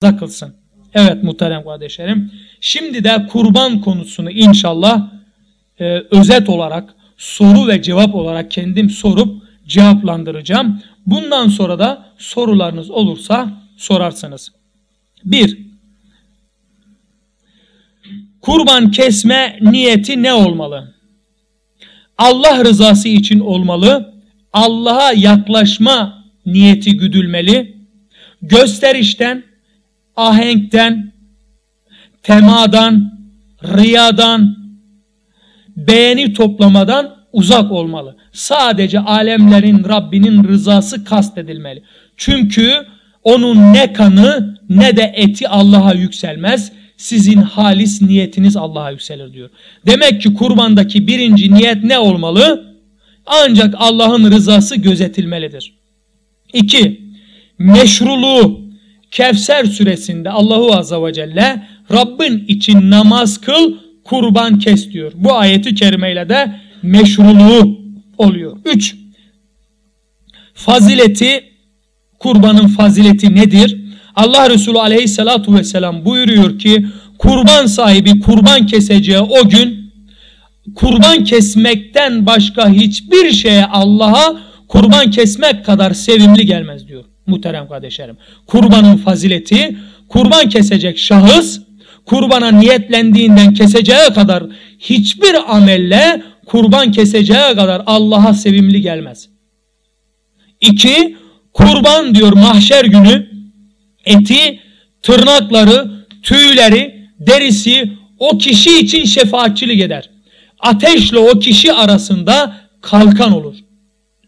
kılsın. Evet muhterem kardeşlerim. Şimdi de kurban konusunu inşallah e, özet olarak soru ve cevap olarak kendim sorup cevaplandıracağım. Bundan sonra da sorularınız olursa sorarsınız. 1. Kurban kesme niyeti ne olmalı? Allah rızası için olmalı. Allah'a yaklaşma niyeti güdülmeli. Gösterişten, ahenkten, temadan, riyadan, beğeni toplamadan uzak olmalı. Sadece alemlerin Rabbinin rızası kastedilmeli. Çünkü onun ne kanı ne de eti Allah'a yükselmez. Sizin halis niyetiniz Allah'a yükselir diyor. Demek ki kurbandaki birinci niyet ne olmalı? Ancak Allah'ın rızası gözetilmelidir. 2. Meşruluğu Kevser suresinde Allahu Azze ve Celle Rabbin için namaz kıl kurban kes diyor. Bu ayeti kerimeyle de meşruluğu oluyor. 3. Fazileti kurbanın fazileti nedir? Allah Resulü aleyhissalatu vesselam buyuruyor ki kurban sahibi kurban keseceği o gün kurban kesmekten başka hiçbir şeye Allah'a kurban kesmek kadar sevimli gelmez diyor muhterem kardeşlerim. Kurbanın fazileti kurban kesecek şahıs kurbana niyetlendiğinden keseceği kadar hiçbir amelle kurban keseceği kadar Allah'a sevimli gelmez. İki, kurban diyor mahşer günü eti, tırnakları, tüyleri, derisi o kişi için şefaatçilik eder. Ateşle o kişi arasında kalkan olur.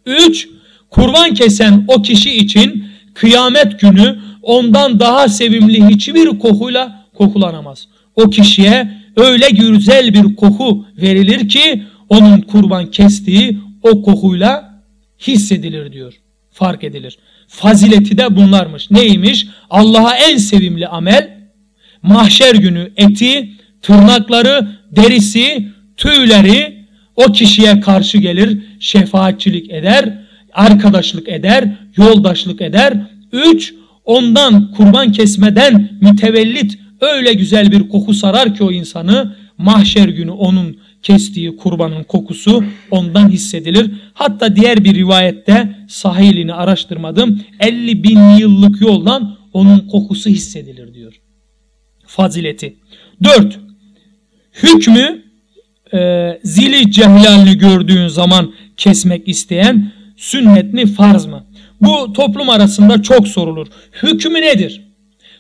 Üç, kurban kesen o kişi için kıyamet günü ondan daha sevimli hiçbir kokuyla kokulanamaz. O kişiye öyle güzel bir koku verilir ki onun kurban kestiği o kokuyla hissedilir diyor. Fark edilir. Fazileti de bunlarmış. Neymiş? Allah'a en sevimli amel mahşer günü eti, tırnakları, derisi, tüyleri o kişiye karşı gelir, şefaatçilik eder, arkadaşlık eder, yoldaşlık eder. Üç, ondan kurban kesmeden mütevellit öyle güzel bir koku sarar ki o insanı mahşer günü onun kestiği kurbanın kokusu ondan hissedilir. Hatta diğer bir rivayette sahilini araştırmadım 50 bin yıllık yoldan onun kokusu hissedilir diyor. Fazileti. 4. Hükmü e, zili cehlalini gördüğün zaman kesmek isteyen sünnet mi farz mı? Bu toplum arasında çok sorulur. Hükmü nedir?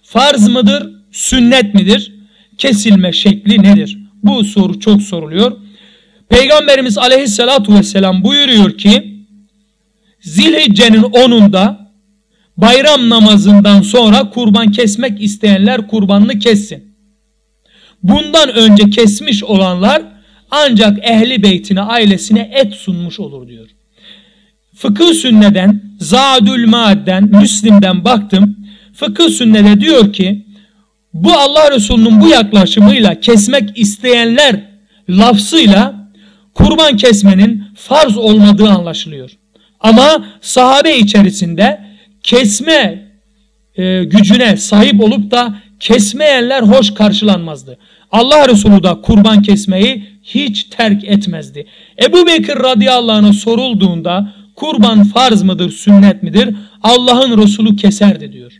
Farz mıdır? Sünnet midir? Kesilme şekli nedir? Bu soru çok soruluyor. Peygamberimiz aleyhissalatu vesselam buyuruyor ki Zilhicce'nin 10'unda bayram namazından sonra kurban kesmek isteyenler kurbanını kessin. Bundan önce kesmiş olanlar ancak ehli beytine ailesine et sunmuş olur diyor. Fıkıh sünneden, Zadül Maad'den, Müslim'den baktım. Fıkıh sünnede diyor ki bu Allah Resulü'nün bu yaklaşımıyla kesmek isteyenler lafzıyla kurban kesmenin farz olmadığı anlaşılıyor. Ama sahabe içerisinde kesme e, gücüne sahip olup da kesmeyenler hoş karşılanmazdı. Allah Resulü da kurban kesmeyi hiç terk etmezdi. Ebu Bekir radıyallahu anh'a sorulduğunda kurban farz mıdır, sünnet midir? Allah'ın Resulü keserdi diyor.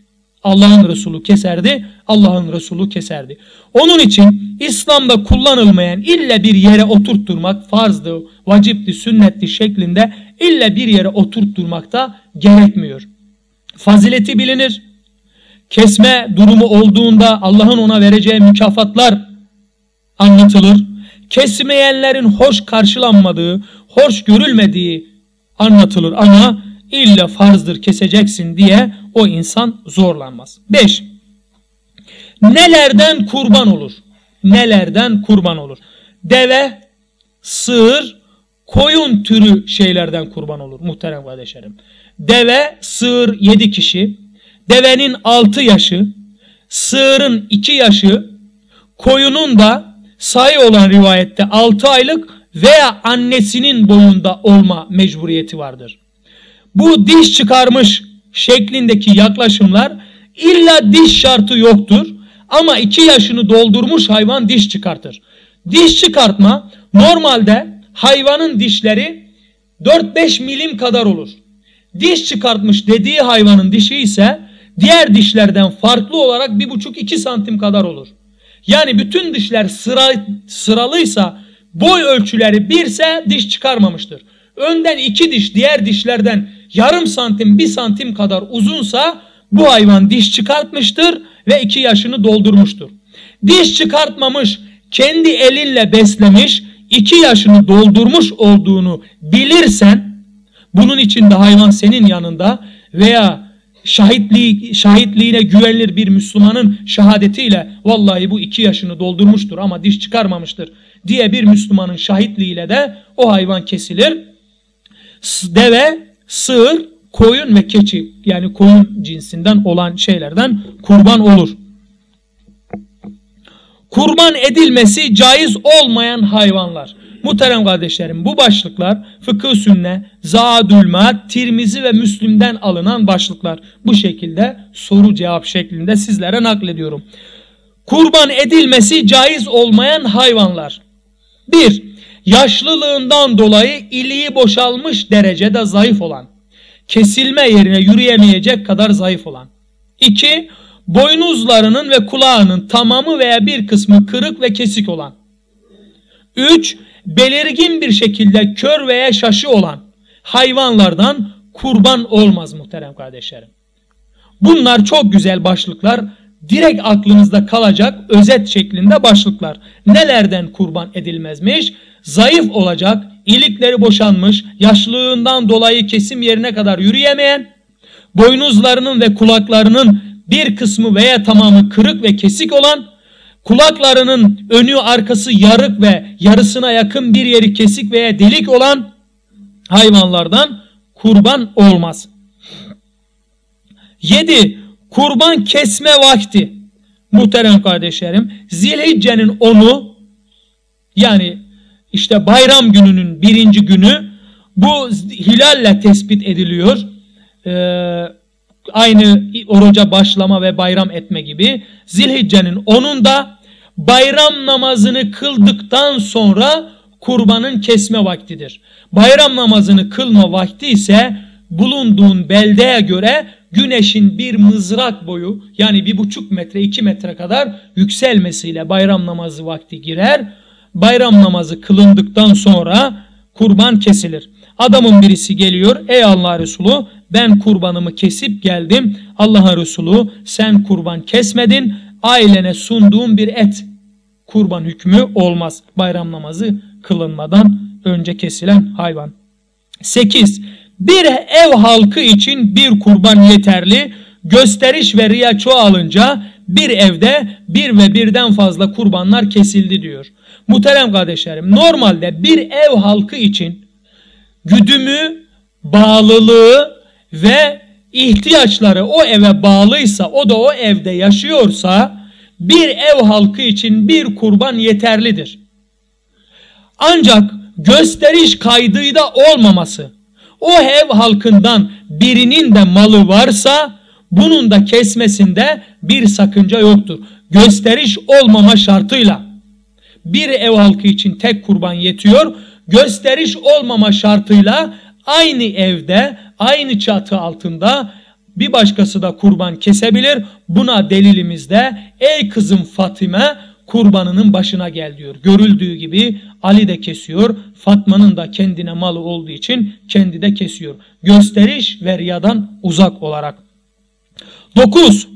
Allah'ın Resulü keserdi, Allah'ın Resulü keserdi. Onun için İslam'da kullanılmayan illa bir yere oturtturmak farzdı, vacipti, sünnetti şeklinde illa bir yere oturtturmak da gerekmiyor. Fazileti bilinir. Kesme durumu olduğunda Allah'ın ona vereceği mükafatlar anlatılır. Kesmeyenlerin hoş karşılanmadığı, hoş görülmediği anlatılır ama illa farzdır keseceksin diye o insan zorlanmaz. 5. Nelerden kurban olur? Nelerden kurban olur? Deve, sığır, koyun türü şeylerden kurban olur muhterem kardeşlerim. Deve, sığır 7 kişi, devenin 6 yaşı, sığırın 2 yaşı, koyunun da sayı olan rivayette 6 aylık veya annesinin boyunda olma mecburiyeti vardır. Bu diş çıkarmış şeklindeki yaklaşımlar İlla diş şartı yoktur. Ama 2 yaşını doldurmuş hayvan diş çıkartır. Diş çıkartma normalde hayvanın dişleri 4-5 milim kadar olur. Diş çıkartmış dediği hayvanın dişi ise diğer dişlerden farklı olarak 1,5-2 santim kadar olur. Yani bütün dişler sıra, sıralıysa boy ölçüleri 1 ise diş çıkarmamıştır. Önden 2 diş diğer dişlerden yarım santim 1 santim kadar uzunsa bu hayvan diş çıkartmıştır ve 2 yaşını doldurmuştur. Diş çıkartmamış kendi elinle beslemiş 2 yaşını doldurmuş olduğunu bilirsen bunun için de hayvan senin yanında veya şahitliği, şahitliğine güvenilir bir Müslümanın şehadetiyle vallahi bu iki yaşını doldurmuştur ama diş çıkarmamıştır diye bir Müslümanın şahitliğiyle de o hayvan kesilir. Deve, sığır, koyun ve keçi yani koyun cinsinden olan şeylerden kurban olur. Kurban edilmesi caiz olmayan hayvanlar. Muhterem kardeşlerim bu başlıklar fıkıh sünne, zaadül tirmizi ve müslimden alınan başlıklar. Bu şekilde soru cevap şeklinde sizlere naklediyorum. Kurban edilmesi caiz olmayan hayvanlar. 1. Yaşlılığından dolayı iliği boşalmış derecede zayıf olan. Kesilme yerine yürüyemeyecek kadar zayıf olan. 2. Boynuzlarının ve kulağının tamamı veya bir kısmı kırık ve kesik olan. 3 belirgin bir şekilde kör veya şaşı olan hayvanlardan kurban olmaz muhterem kardeşlerim. Bunlar çok güzel başlıklar. Direkt aklınızda kalacak özet şeklinde başlıklar. Nelerden kurban edilmezmiş? Zayıf olacak, ilikleri boşanmış, yaşlılığından dolayı kesim yerine kadar yürüyemeyen, boynuzlarının ve kulaklarının bir kısmı veya tamamı kırık ve kesik olan, kulaklarının önü arkası yarık ve yarısına yakın bir yeri kesik veya delik olan hayvanlardan kurban olmaz. 7. Kurban kesme vakti. Muhterem kardeşlerim Zilhicce'nin onu yani işte bayram gününün birinci günü bu hilalle tespit ediliyor. Ee, aynı oruca başlama ve bayram etme gibi Zilhicce'nin 10'unda bayram namazını kıldıktan sonra kurbanın kesme vaktidir. Bayram namazını kılma vakti ise bulunduğun beldeye göre güneşin bir mızrak boyu yani bir buçuk metre iki metre kadar yükselmesiyle bayram namazı vakti girer. Bayram namazı kılındıktan sonra kurban kesilir. Adamın birisi geliyor ey Allah Resulü ben kurbanımı kesip geldim. Allah Resulü sen kurban kesmedin ailene sunduğum bir et kurban hükmü olmaz. Bayram namazı kılınmadan önce kesilen hayvan. 8. Bir ev halkı için bir kurban yeterli. Gösteriş ve riya çoğalınca bir evde bir ve birden fazla kurbanlar kesildi diyor. Muhterem kardeşlerim normalde bir ev halkı için güdümü, bağlılığı ve ihtiyaçları o eve bağlıysa o da o evde yaşıyorsa bir ev halkı için bir kurban yeterlidir. Ancak gösteriş kaydıyla olmaması, o ev halkından birinin de malı varsa bunun da kesmesinde bir sakınca yoktur. Gösteriş olmama şartıyla bir ev halkı için tek kurban yetiyor. Gösteriş olmama şartıyla aynı evde, aynı çatı altında bir başkası da kurban kesebilir. Buna delilimizde ey kızım Fatime kurbanının başına gel diyor. Görüldüğü gibi Ali de kesiyor. Fatma'nın da kendine malı olduğu için kendi de kesiyor. Gösteriş ve riyadan uzak olarak. 9.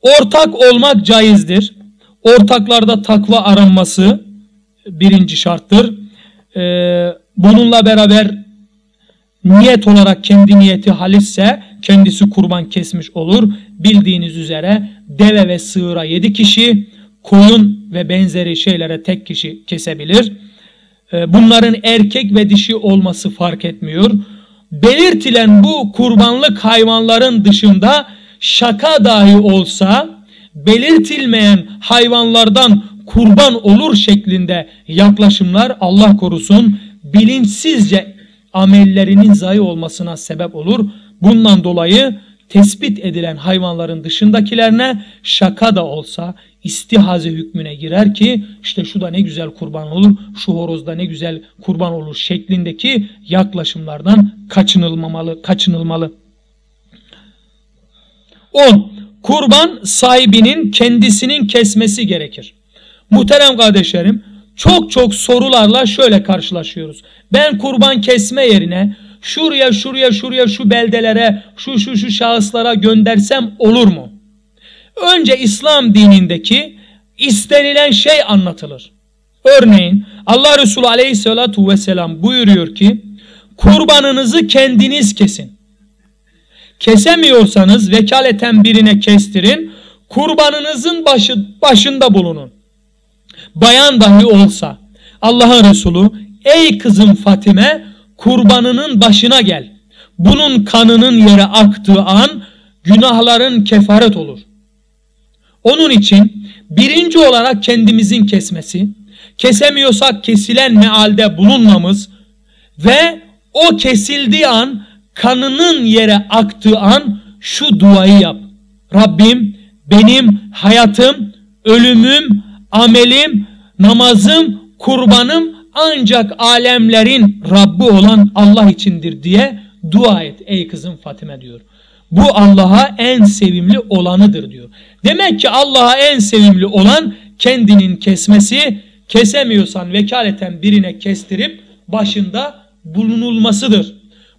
Ortak olmak caizdir. Ortaklarda takva aranması birinci şarttır. Ee, bununla beraber niyet olarak kendi niyeti halisse kendisi kurban kesmiş olur. Bildiğiniz üzere deve ve sığıra 7 kişi, koyun ve benzeri şeylere tek kişi kesebilir. Ee, bunların erkek ve dişi olması fark etmiyor. Belirtilen bu kurbanlık hayvanların dışında şaka dahi olsa belirtilmeyen hayvanlardan kurban olur şeklinde yaklaşımlar Allah korusun bilinçsizce amellerinin zayi olmasına sebep olur. Bundan dolayı tespit edilen hayvanların dışındakilerine şaka da olsa istihaze hükmüne girer ki işte şu da ne güzel kurban olur, şu horoz da ne güzel kurban olur şeklindeki yaklaşımlardan kaçınılmamalı, kaçınılmalı. 10. Kurban sahibinin kendisinin kesmesi gerekir. Muhterem kardeşlerim çok çok sorularla şöyle karşılaşıyoruz. Ben kurban kesme yerine şuraya şuraya şuraya şu beldelere şu şu şu şahıslara göndersem olur mu? Önce İslam dinindeki istenilen şey anlatılır. Örneğin Allah Resulü aleyhissalatu vesselam buyuruyor ki kurbanınızı kendiniz kesin. Kesemiyorsanız vekaleten birine kestirin. Kurbanınızın başı, başında bulunun. Bayan dahi olsa Allah'ın Resulü ey kızım Fatime kurbanının başına gel. Bunun kanının yere aktığı an günahların kefaret olur. Onun için birinci olarak kendimizin kesmesi, kesemiyorsak kesilen mealde bulunmamız ve o kesildiği an kanının yere aktığı an şu duayı yap. Rabbim benim hayatım, ölümüm, amelim, namazım, kurbanım ancak alemlerin Rabbi olan Allah içindir diye dua et ey kızım Fatime diyor. Bu Allah'a en sevimli olanıdır diyor. Demek ki Allah'a en sevimli olan kendinin kesmesi, kesemiyorsan vekaleten birine kestirip başında bulunulmasıdır.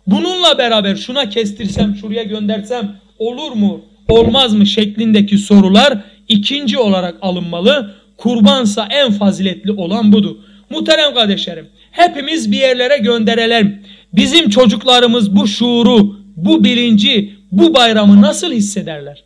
Bununla beraber şuna kestirsem, şuraya göndersem olur mu, olmaz mı şeklindeki sorular ikinci olarak alınmalı. Kurbansa en faziletli olan budur. Muhterem kardeşlerim, hepimiz bir yerlere gönderelim. Bizim çocuklarımız bu şuuru, bu bilinci, bu bayramı nasıl hissederler?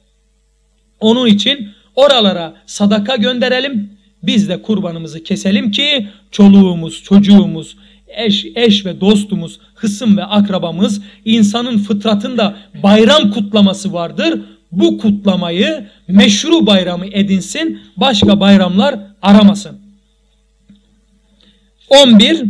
Onun için oralara sadaka gönderelim. Biz de kurbanımızı keselim ki çoluğumuz, çocuğumuz, eş, eş ve dostumuz, hısım ve akrabamız insanın fıtratında bayram kutlaması vardır. Bu kutlamayı meşru bayramı edinsin, başka bayramlar aramasın. 11.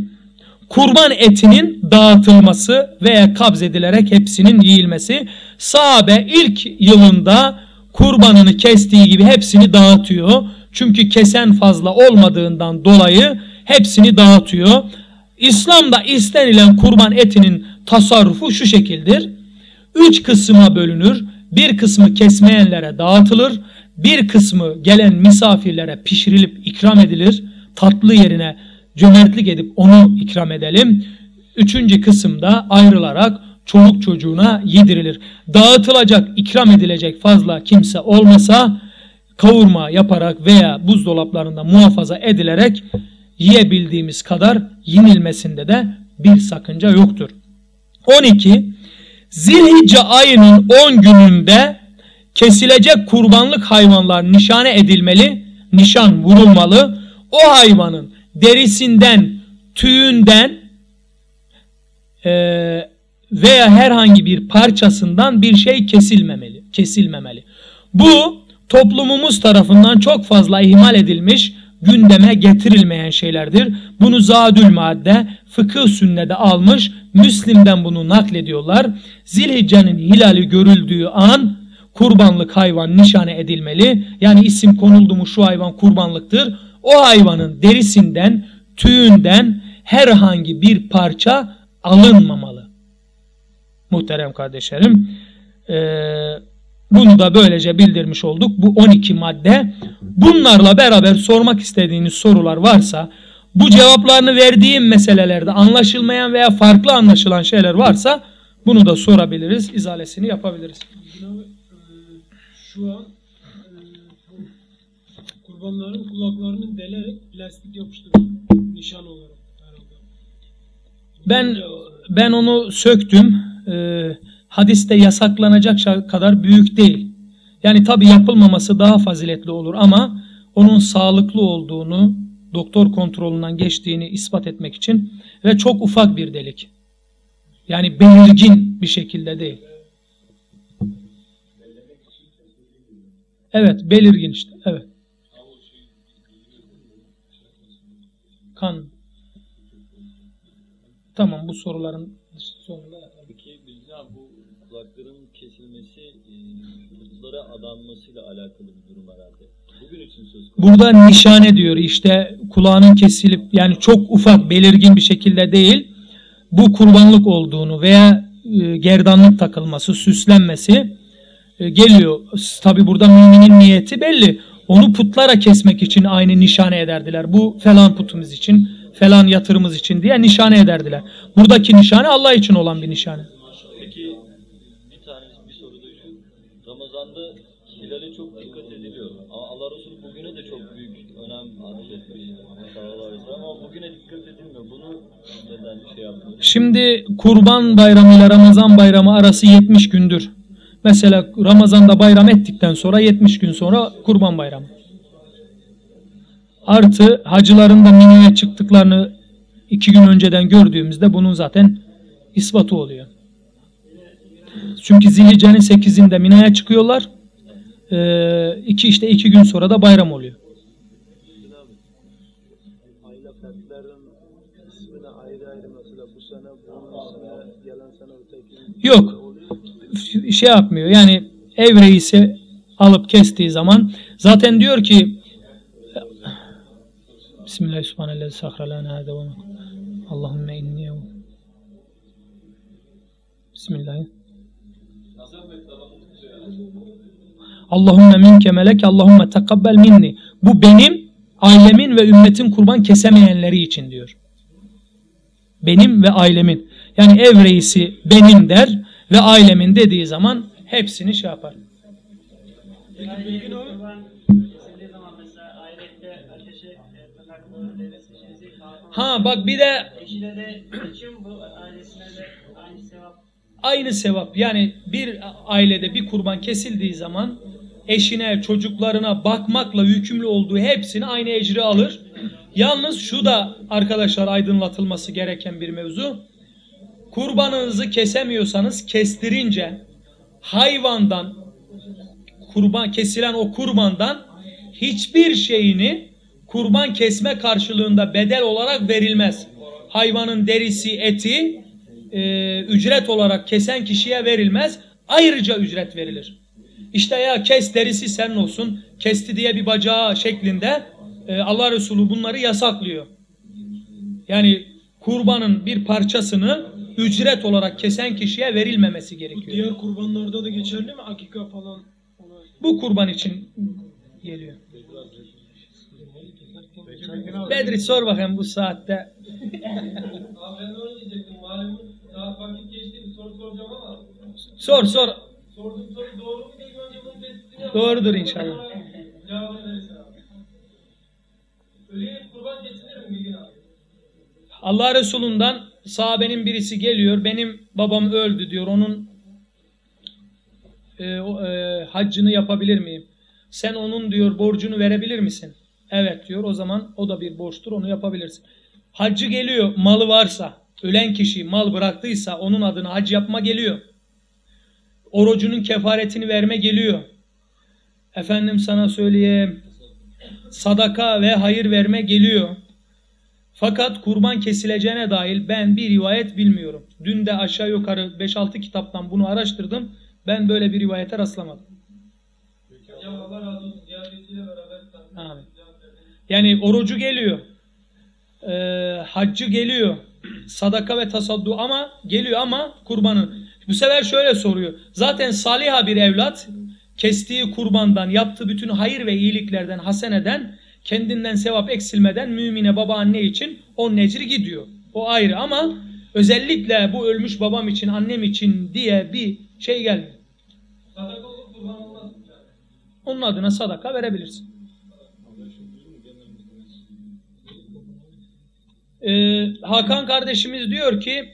Kurban etinin dağıtılması veya kabz edilerek hepsinin yiyilmesi. Sahabe ilk yılında kurbanını kestiği gibi hepsini dağıtıyor. Çünkü kesen fazla olmadığından dolayı hepsini dağıtıyor. İslam'da istenilen kurban etinin tasarrufu şu şekildir. Üç kısma bölünür. Bir kısmı kesmeyenlere dağıtılır. Bir kısmı gelen misafirlere pişirilip ikram edilir. Tatlı yerine cömertlik edip onu ikram edelim. Üçüncü kısımda ayrılarak çoluk çocuğuna yedirilir. Dağıtılacak, ikram edilecek fazla kimse olmasa kavurma yaparak veya buzdolaplarında muhafaza edilerek yiyebildiğimiz kadar yenilmesinde de bir sakınca yoktur. 12. Zilhicce ayının 10 gününde kesilecek kurbanlık hayvanlar nişane edilmeli, nişan vurulmalı. O hayvanın derisinden, tüyünden veya herhangi bir parçasından bir şey kesilmemeli. kesilmemeli. Bu toplumumuz tarafından çok fazla ihmal edilmiş, gündeme getirilmeyen şeylerdir. Bunu Zadül Madde fıkıh sünnede almış, Müslim'den bunu naklediyorlar. Zilhicce'nin hilali görüldüğü an kurbanlık hayvan nişane edilmeli. Yani isim konuldu mu şu hayvan kurbanlıktır. O hayvanın derisinden, tüyünden herhangi bir parça alınmamalı. Muhterem kardeşlerim. Ee, bunu da böylece bildirmiş olduk. Bu 12 madde. Bunlarla beraber sormak istediğiniz sorular varsa bu cevaplarını verdiğim meselelerde anlaşılmayan veya farklı anlaşılan şeyler varsa bunu da sorabiliriz. izalesini yapabiliriz. Şu an kurbanların kulaklarını delerek plastik yapıştırıyor. Nişan olarak herhalde. Ben ben onu söktüm. Ee, hadiste yasaklanacak kadar büyük değil. Yani tabi yapılmaması daha faziletli olur ama onun sağlıklı olduğunu, doktor kontrolünden geçtiğini ispat etmek için ve çok ufak bir delik. Yani belirgin bir şekilde değil. Evet, belirgin işte. Evet. Kan. Tamam bu soruların sonunda kulakların kesilmesi e, putlara adanmasıyla alakalı bir durum herhalde. Bugün için söz konusu. Burada nişane diyor işte kulağının kesilip yani çok ufak belirgin bir şekilde değil bu kurbanlık olduğunu veya e, gerdanlık takılması, süslenmesi e, geliyor. Tabi burada müminin niyeti belli. Onu putlara kesmek için aynı nişane ederdiler. Bu falan putumuz için, falan yatırımız için diye nişane ederdiler. Buradaki nişane Allah için olan bir nişane. Peki bir tane bir soru da şu. Ramazan'da hilale çok dikkat ediliyor. Ama Allah Resulü bugüne de çok büyük önem atfetmiş. Sallallahu aleyhi ve sellem. Ama bugüne dikkat edilmiyor. Bunu neden şey yaptınız? Şimdi kurban bayramı ile Ramazan bayramı arası 70 gündür. Mesela Ramazan'da bayram ettikten sonra 70 gün sonra kurban bayramı. Artı hacıların da Mina'ya çıktıklarını iki gün önceden gördüğümüzde bunun zaten ispatı oluyor. Çünkü Zilhicce'nin 8'inde Mina'ya çıkıyorlar. Ee, iki işte iki gün sonra da bayram oluyor. Yok. Şey yapmıyor. Yani ev reisi alıp kestiği zaman zaten diyor ki Bismillahirrahmanirrahim. Sahralana hâde ve Allahümme inni Bismillah. Allahümme minke melek, Allahümme tekabbel minni. Bu benim, ailemin ve ümmetin kurban kesemeyenleri için diyor. Benim ve ailemin. Yani ev reisi benim der ve ailemin dediği zaman hepsini şey yapar. Ha bak bir de aynı sevap yani bir ailede bir kurban kesildiği zaman eşine çocuklarına bakmakla yükümlü olduğu hepsini aynı ecri alır. Yalnız şu da arkadaşlar aydınlatılması gereken bir mevzu. Kurbanınızı kesemiyorsanız kestirince hayvandan kurban kesilen o kurbandan hiçbir şeyini kurban kesme karşılığında bedel olarak verilmez. Hayvanın derisi, eti e, ücret olarak kesen kişiye verilmez. Ayrıca ücret verilir. İşte ya kes derisi senin olsun, kesti diye bir bacağı şeklinde e, Allah Resulü bunları yasaklıyor. Yani kurbanın bir parçasını ücret olarak kesen kişiye verilmemesi Bu gerekiyor. diğer kurbanlarda da geçerli mi? Akika falan. Bu kurban için geliyor. Bedri sor bakayım bu saatte. Abi ben onu diyecektim. Malumun saat vakit geçti. Bir soru soracağım ama Sor sor. sorduğum soru doğru mu değil mi? Önce bunun yapalım. Doğrudur inşallah. Cevabını verirsin abi. Ölüye kurban kesilir mi Bilgin abi? Allah Resulü'nden sahabenin birisi geliyor. Benim babam öldü diyor. Onun e, e, haccını yapabilir miyim? Sen onun diyor borcunu verebilir misin? Evet diyor. O zaman o da bir borçtur. Onu yapabilirsin. Haccı geliyor. Malı varsa, ölen kişi mal bıraktıysa onun adına hac yapma geliyor. Orucunun kefaretini verme geliyor. Efendim sana söyleyeyim. Sadaka ve hayır verme geliyor. Fakat kurban kesileceğine dair ben bir rivayet bilmiyorum. Dün de aşağı yukarı 5-6 kitaptan bunu araştırdım. Ben böyle bir rivayete rastlamadım. Yani orucu geliyor. Ee, haccı geliyor. Sadaka ve tasaddu ama geliyor ama kurbanın. Bu sefer şöyle soruyor. Zaten saliha bir evlat kestiği kurbandan yaptığı bütün hayır ve iyiliklerden haseneden kendinden sevap eksilmeden mümine baba anne için o necri gidiyor. O ayrı ama özellikle bu ölmüş babam için annem için diye bir şey gelmiyor. Sadaka olur kurban olmaz. Yani. Onun adına sadaka verebilirsin. Ee, Hakan kardeşimiz diyor ki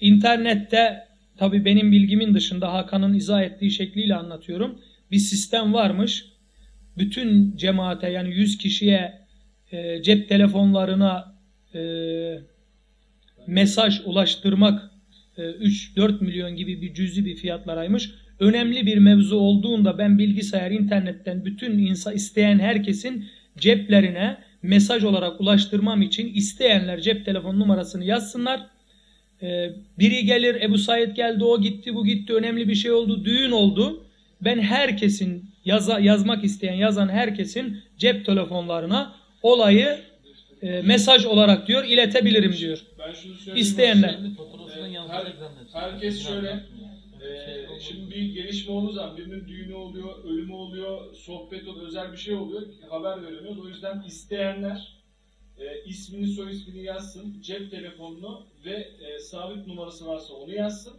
internette tabi benim bilgimin dışında Hakan'ın izah ettiği şekliyle anlatıyorum. Bir sistem varmış. Bütün cemaate yani 100 kişiye e, cep telefonlarına e, mesaj ulaştırmak e, 3-4 milyon gibi bir cüzi bir fiyatlaraymış. Önemli bir mevzu olduğunda ben bilgisayar, internetten bütün insan isteyen herkesin ceplerine mesaj olarak ulaştırmam için isteyenler cep telefon numarasını yazsınlar. Ee, biri gelir Ebu Said geldi o gitti bu gitti önemli bir şey oldu düğün oldu. Ben herkesin yaza, yazmak isteyen yazan herkesin cep telefonlarına olayı e, mesaj olarak diyor iletebilirim diyor. Ben şunu söyleyeyim. İsteyenler. Her, herkes şöyle. e, şimdi bir gelişme olduğu zaman birinin düğünü oluyor, ölümü oluyor, sohbet oluyor, özel bir şey oluyor. Haber veremiyoruz. O yüzden isteyenler e, ismini, soy ismini yazsın, cep telefonunu ve e, sabit numarası varsa onu yazsın.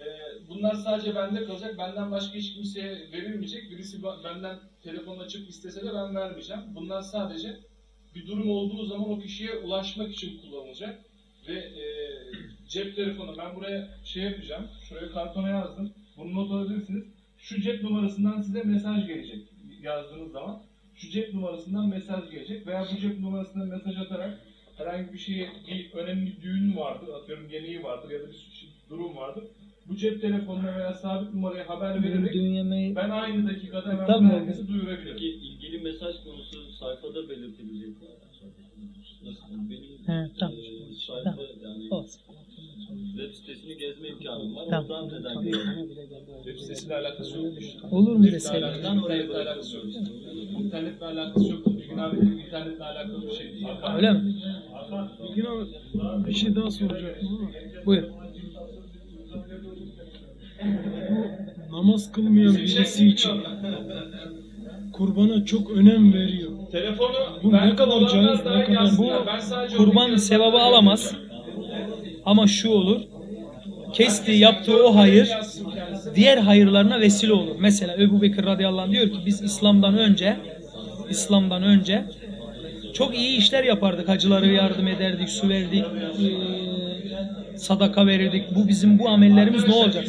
E, bunlar sadece bende kalacak. Benden başka hiç kimseye verilmeyecek. Birisi benden telefon açıp istese de ben vermeyeceğim. Bunlar sadece bir durum olduğu zaman o kişiye ulaşmak için kullanılacak. Ve e, cep telefonu ben buraya şey yapacağım. Şuraya kartona yazdım. Bunu not alabilirsiniz. Şu cep numarasından size mesaj gelecek yazdığınız zaman. Şu cep numarasından mesaj gelecek veya bu cep numarasından mesaj atarak herhangi bir şeye bir önemli düğün vardır, atıyorum geleneği vardır ya da bir durum vardır. Bu cep telefonuna veya sabit numaraya haber vererek Düğün yemeği ben aynı dakikada hemen Tabii oldu. herkese duyurabilirim. Peki ilgili mesaj konusu sayfada belirtilecek? Nasıl? Benim He, tamam. e, sayfa yani olsun. web sitesini gezme imkanım var. Tamam. Oradan neden görüyorum? Web sitesiyle alakası yok. Olur mu alakası- internetle alakası yok. İnternetle alakası yok. Bilgin abi dedim, internetle alakalı bir şey değil. Öyle mi? Bilgin abi bir şey daha soracaktım ama Buyur. Namaz kılmayan birisi için kurbana çok önem veriyor. Telefonu Bu ne kadar caiz, ne kadar-. Bu kurban sevabı alamaz. Ama şu olur. Kestiği yaptığı o hayır diğer hayırlarına vesile olur. Mesela Ebu Bekir radıyallahu anh diyor ki biz İslam'dan önce İslam'dan önce çok iyi işler yapardık. Hacılara yardım ederdik, su verdik, eee, sadaka verirdik. Bu bizim bu amellerimiz ne olacak?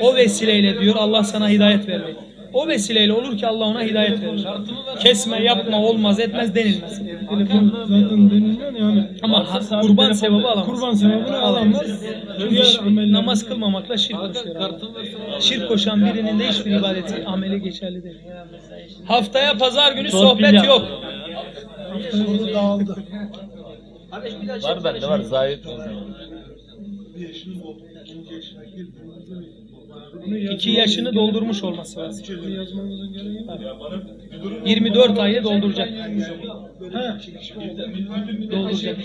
O vesileyle diyor Allah sana hidayet verdi. O vesileyle olur ki Allah ona hidayet verir. Kesme, yapma, olmaz, etmez denilmez. Telefon zaten deniliyor yani. Ama kurban sevabı alamaz. Kurban sevabını alamaz. Ameller Namaz kılmamakla şirk koşuyor. Şirk koşan birinin de hiçbir ibadeti, ameli geçerli değil. Haftaya pazar günü sohbet yok. haftaya dağıldı. Var bende var Zahid. Bunu yaz- İki yaşını doldurmuş olması lazım. Bunu yazmamızın gereği yok. 24 ayı dolduracak. He. Dolduracak.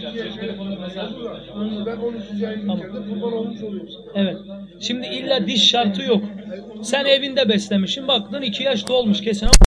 Ben 12. ayın Tamam. içinde kurban olmuş oluyorum. Evet. Şimdi illa diş şartı yok. Sen evinde beslemişsin. Baktın 2 yaş dolmuş kesin ama